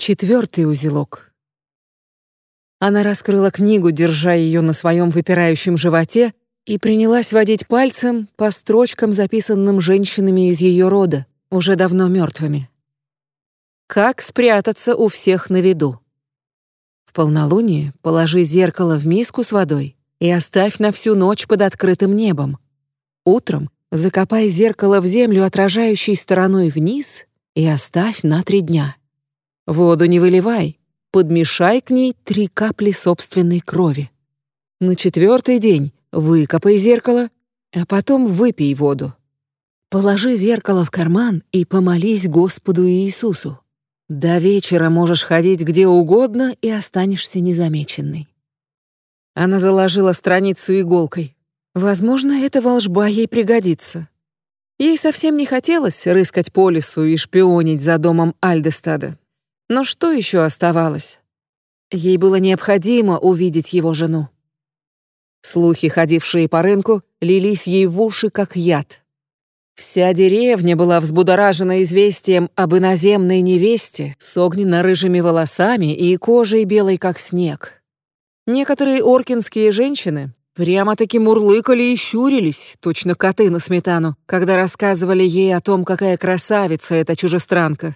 Четвертый узелок. Она раскрыла книгу, держа ее на своем выпирающем животе, и принялась водить пальцем по строчкам, записанным женщинами из ее рода, уже давно мертвыми. Как спрятаться у всех на виду? В полнолуние положи зеркало в миску с водой и оставь на всю ночь под открытым небом. Утром закопай зеркало в землю, отражающей стороной вниз, и оставь на три дня. Воду не выливай, подмешай к ней три капли собственной крови. На четвертый день выкопай зеркало, а потом выпей воду. Положи зеркало в карман и помолись Господу Иисусу. До вечера можешь ходить где угодно и останешься незамеченной. Она заложила страницу иголкой. Возможно, эта волжба ей пригодится. Ей совсем не хотелось рыскать по лесу и шпионить за домом Альдестада. Но что еще оставалось? Ей было необходимо увидеть его жену. Слухи, ходившие по рынку, лились ей в уши, как яд. Вся деревня была взбудоражена известием об иноземной невесте с огненно-рыжими волосами и кожей белой, как снег. Некоторые оркинские женщины прямо-таки мурлыкали и щурились, точно коты на сметану, когда рассказывали ей о том, какая красавица эта чужестранка.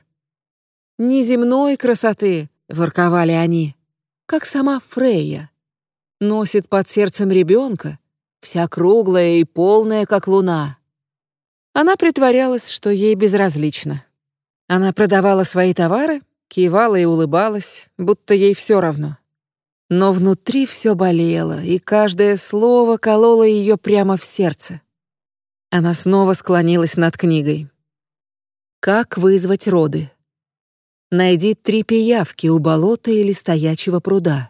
«Неземной красоты», — ворковали они, — «как сама Фрейя. Носит под сердцем ребенка, вся круглая и полная, как луна». Она притворялась, что ей безразлично. Она продавала свои товары, кивала и улыбалась, будто ей все равно. Но внутри все болело, и каждое слово кололо ее прямо в сердце. Она снова склонилась над книгой. «Как вызвать роды?» Найди три пиявки у болота или стоячего пруда.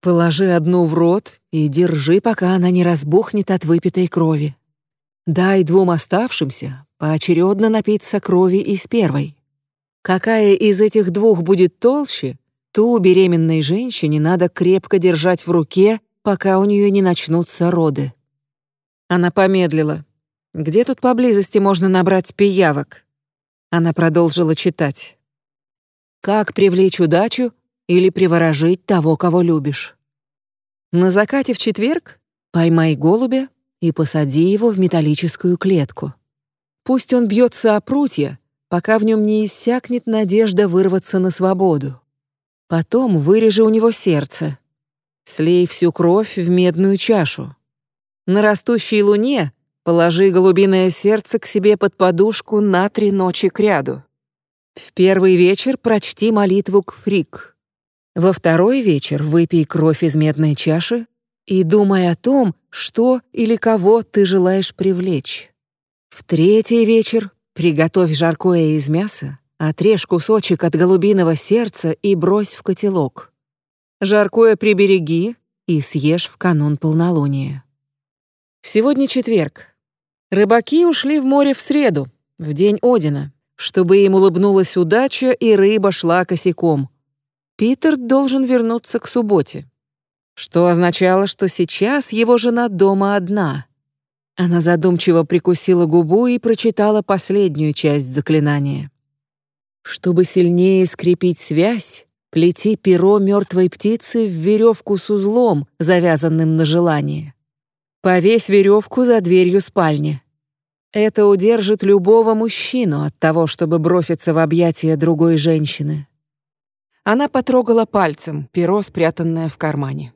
Положи одну в рот и держи, пока она не разбухнет от выпитой крови. Дай двум оставшимся поочередно напиться крови из первой. Какая из этих двух будет толще, ту беременной женщине надо крепко держать в руке, пока у нее не начнутся роды. Она помедлила. Где тут поблизости можно набрать пиявок? Она продолжила читать. Как привлечь удачу или приворожить того, кого любишь? На закате в четверг поймай голубя и посади его в металлическую клетку. Пусть он бьется о прутья, пока в нем не иссякнет надежда вырваться на свободу. Потом вырежи у него сердце. Слей всю кровь в медную чашу. На растущей луне положи голубиное сердце к себе под подушку на три ночи кряду. В первый вечер прочти молитву к фрик. Во второй вечер выпей кровь из медной чаши и думай о том, что или кого ты желаешь привлечь. В третий вечер приготовь жаркое из мяса, отрежь кусочек от голубиного сердца и брось в котелок. Жаркое прибереги и съешь в канун полнолуния. Сегодня четверг. Рыбаки ушли в море в среду, в день Одина чтобы им улыбнулась удача и рыба шла косяком. Питер должен вернуться к субботе. Что означало, что сейчас его жена дома одна. Она задумчиво прикусила губу и прочитала последнюю часть заклинания. Чтобы сильнее скрепить связь, плети перо мертвой птицы в веревку с узлом, завязанным на желание. Повесь веревку за дверью спальни. Это удержит любого мужчину от того, чтобы броситься в объятия другой женщины. Она потрогала пальцем перо, спрятанное в кармане.